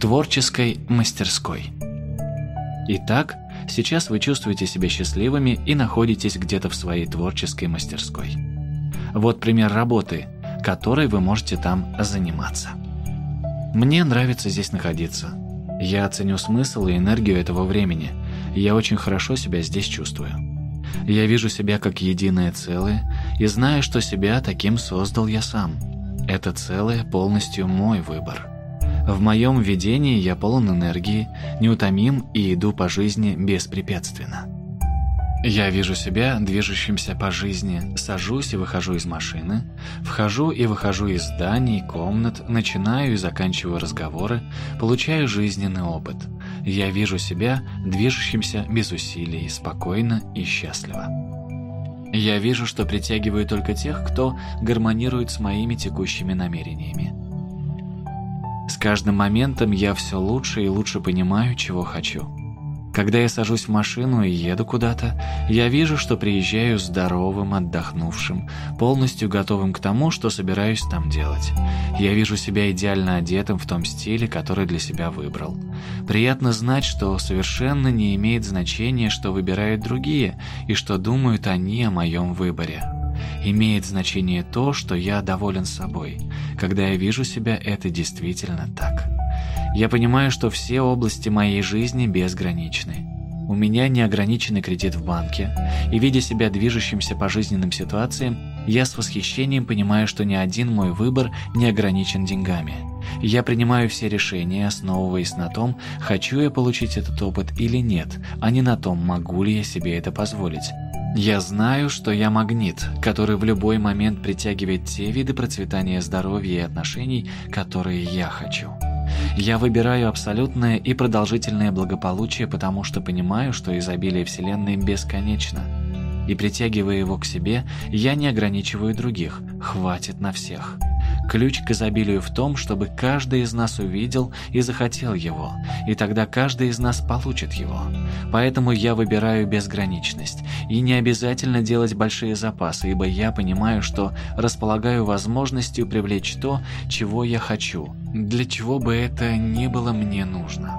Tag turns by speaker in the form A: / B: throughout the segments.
A: творческой мастерской. Итак, сейчас вы чувствуете себя счастливыми и находитесь где-то в своей творческой мастерской. Вот пример работы, которой вы можете там заниматься. Мне нравится здесь находиться. Я оценю смысл и энергию этого времени. Я очень хорошо себя здесь чувствую. Я вижу себя как единое целое и знаю, что себя таким создал я сам. Это целое полностью мой выбор. В моем видении я полон энергии, неутомим и иду по жизни беспрепятственно. Я вижу себя движущимся по жизни, сажусь и выхожу из машины, вхожу и выхожу из зданий, комнат, начинаю и заканчиваю разговоры, получаю жизненный опыт. Я вижу себя движущимся без усилий, спокойно и счастливо. Я вижу, что притягиваю только тех, кто гармонирует с моими текущими намерениями. Каждым моментом я все лучше и лучше понимаю, чего хочу. Когда я сажусь в машину и еду куда-то, я вижу, что приезжаю здоровым, отдохнувшим, полностью готовым к тому, что собираюсь там делать. Я вижу себя идеально одетым в том стиле, который для себя выбрал. Приятно знать, что совершенно не имеет значения, что выбирают другие, и что думают они о моем выборе. Имеет значение то, что я доволен собой. Когда я вижу себя, это действительно так. Я понимаю, что все области моей жизни безграничны. У меня неограниченный кредит в банке, и видя себя движущимся по жизненным ситуациям, я с восхищением понимаю, что ни один мой выбор не ограничен деньгами. Я принимаю все решения, основываясь на том, хочу я получить этот опыт или нет, а не на том, могу ли я себе это позволить. Я знаю, что я магнит, который в любой момент притягивает те виды процветания здоровья и отношений, которые я хочу. Я выбираю абсолютное и продолжительное благополучие, потому что понимаю, что изобилие Вселенной бесконечно. И притягивая его к себе, я не ограничиваю других, хватит на всех. Ключ к изобилию в том, чтобы каждый из нас увидел и захотел его, и тогда каждый из нас получит его. Поэтому я выбираю безграничность, и не обязательно делать большие запасы, ибо я понимаю, что располагаю возможностью привлечь то, чего я хочу, для чего бы это ни было мне нужно.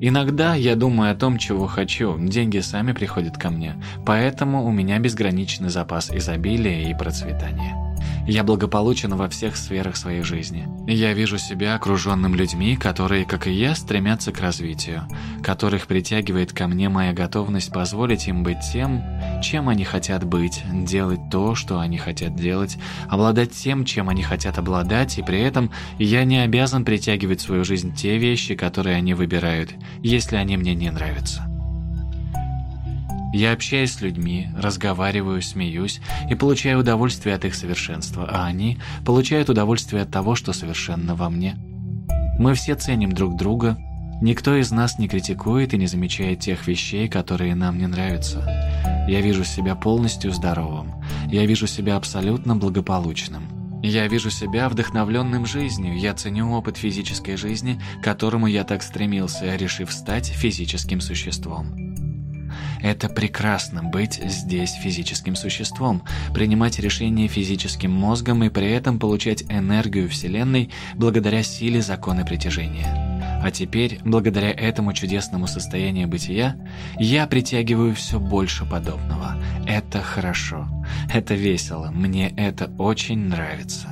A: Иногда я думаю о том, чего хочу, деньги сами приходят ко мне, поэтому у меня безграничный запас изобилия и процветания. Я благополучен во всех сферах своей жизни. Я вижу себя окруженным людьми, которые, как и я, стремятся к развитию, которых притягивает ко мне моя готовность позволить им быть тем, чем они хотят быть, делать то, что они хотят делать, обладать тем, чем они хотят обладать, и при этом я не обязан притягивать в свою жизнь те вещи, которые они выбирают, если они мне не нравятся. Я общаюсь с людьми, разговариваю, смеюсь и получаю удовольствие от их совершенства, а они получают удовольствие от того, что совершенно во мне. Мы все ценим друг друга, никто из нас не критикует и не замечает тех вещей, которые нам не нравятся. Я вижу себя полностью здоровым, я вижу себя абсолютно благополучным. Я вижу себя вдохновленным жизнью, я ценю опыт физической жизни, к которому я так стремился, решив стать физическим существом. Это прекрасно быть здесь физическим существом, принимать решения физическим мозгом и при этом получать энергию Вселенной благодаря силе закона притяжения. А теперь, благодаря этому чудесному состоянию бытия, я притягиваю все больше подобного. Это хорошо. Это весело. Мне это очень нравится.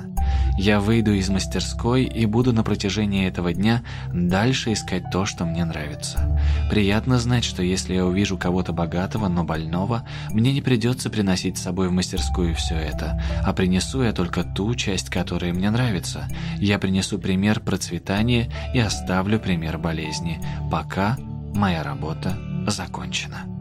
A: Я выйду из мастерской и буду на протяжении этого дня дальше искать то, что мне нравится. Приятно знать, что если я увижу кого-то богатого, но больного, мне не придется приносить с собой в мастерскую все это, а принесу я только ту часть, которая мне нравится. Я принесу пример процветания и оставлю пример болезни, пока моя работа закончена.